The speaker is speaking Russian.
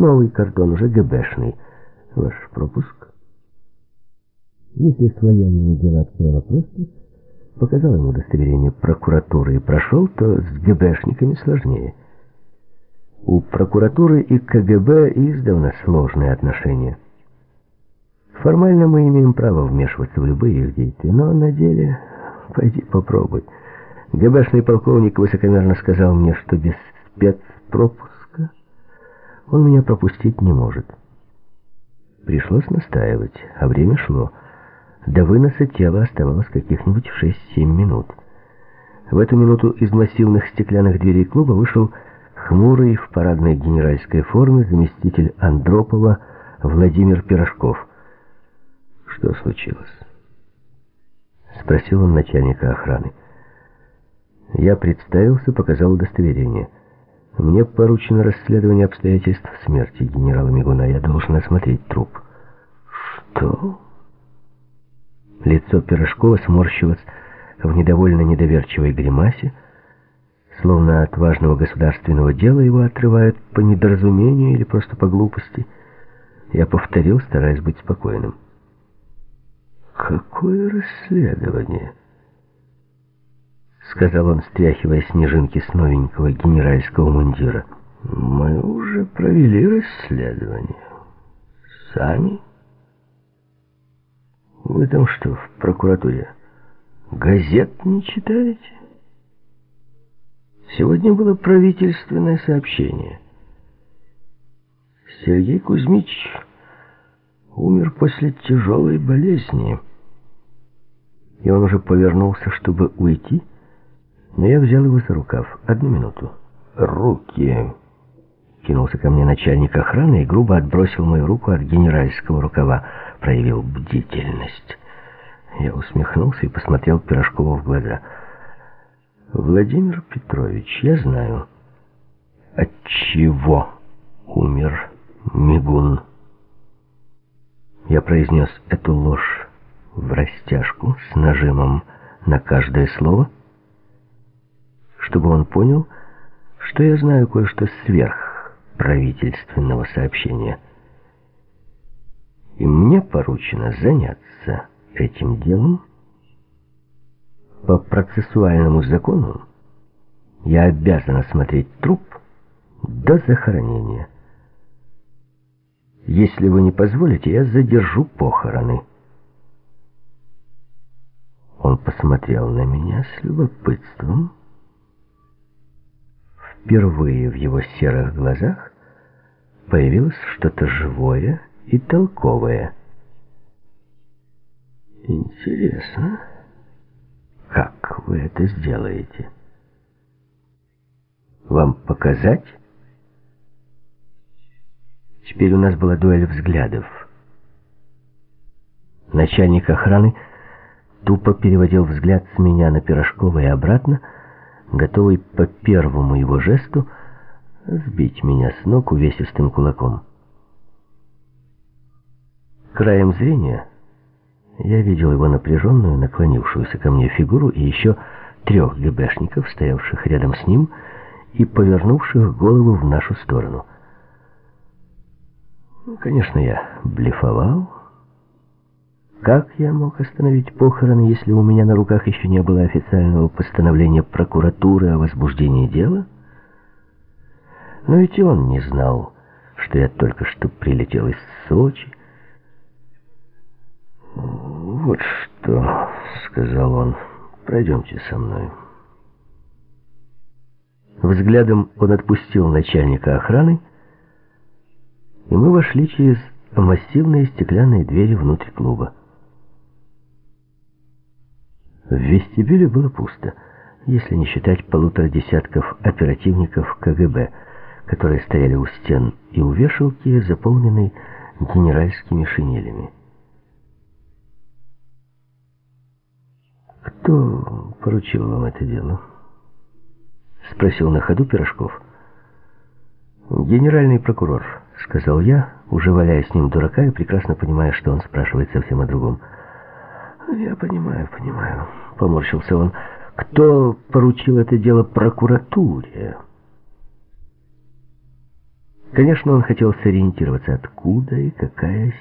Новый кордон, уже ГБшный. Ваш пропуск? Если с военными дела обстояло просто, показал ему удостоверение прокуратуры и прошел, то с ГБшниками сложнее. У прокуратуры и КГБ издавна сложные отношения. Формально мы имеем право вмешиваться в любые их действия, но на деле пойди попробуй. ГБшный полковник высокомерно сказал мне, что без спецпропуска он меня пропустить не может. Пришлось настаивать, а время шло. До выноса тела оставалось каких-нибудь 6-7 минут. В эту минуту из массивных стеклянных дверей клуба вышел хмурый в парадной генеральской форме заместитель Андропова Владимир Пирожков. «Что случилось?» — спросил он начальника охраны. Я представился, показал удостоверение. Мне поручено расследование обстоятельств смерти генерала Мигуна. Я должен осмотреть труп. Что? Лицо Пирожкова сморщилось в недовольно недоверчивой гримасе, словно от важного государственного дела его отрывают по недоразумению или просто по глупости. Я повторил, стараясь быть спокойным. «Какое расследование?» Сказал он, стряхивая снежинки с новенького генеральского мундира. «Мы уже провели расследование. Сами?» «Вы там что, в прокуратуре газет не читаете?» Сегодня было правительственное сообщение. Сергей Кузьмич умер после тяжелой болезни. И он уже повернулся, чтобы уйти, но я взял его за рукав. Одну минуту. «Руки!» Кинулся ко мне начальник охраны и грубо отбросил мою руку от генеральского рукава. Проявил бдительность. Я усмехнулся и посмотрел Пирожкову в глаза. «Владимир Петрович, я знаю, от чего умер Мигун». Я произнес эту ложь в растяжку с нажимом на каждое слово, чтобы он понял, что я знаю кое-что сверх правительственного сообщения. И мне поручено заняться этим делом по процессуальному закону. Я обязан осмотреть труп до захоронения. Если вы не позволите, я задержу похороны. Он посмотрел на меня с любопытством. Впервые в его серых глазах появилось что-то живое и толковое. Интересно, как вы это сделаете? Вам показать? Теперь у нас была дуэль взглядов. Начальник охраны тупо переводил взгляд с меня на Пирожкова и обратно, готовый по первому его жесту сбить меня с ног увесистым кулаком. Краем зрения я видел его напряженную, наклонившуюся ко мне фигуру и еще трех ГБшников, стоявших рядом с ним и повернувших голову в нашу сторону. Ну, конечно, я блефовал. Как я мог остановить похороны, если у меня на руках еще не было официального постановления прокуратуры о возбуждении дела? Но ведь он не знал, что я только что прилетел из Сочи. «Вот что», — сказал он, — «пройдемте со мной». Взглядом он отпустил начальника охраны, и мы вошли через массивные стеклянные двери внутрь клуба. В вестибюле было пусто, если не считать полутора десятков оперативников КГБ, которые стояли у стен и у вешалки, заполненной генеральскими шинелями. «Кто поручил вам это дело?» — спросил на ходу Пирожков. «Генеральный прокурор», — сказал я, уже валяя с ним дурака и прекрасно понимая, что он спрашивает совсем о другом. «Я понимаю, понимаю», — поморщился он. «Кто поручил это дело прокуратуре?» Конечно, он хотел сориентироваться, откуда и какая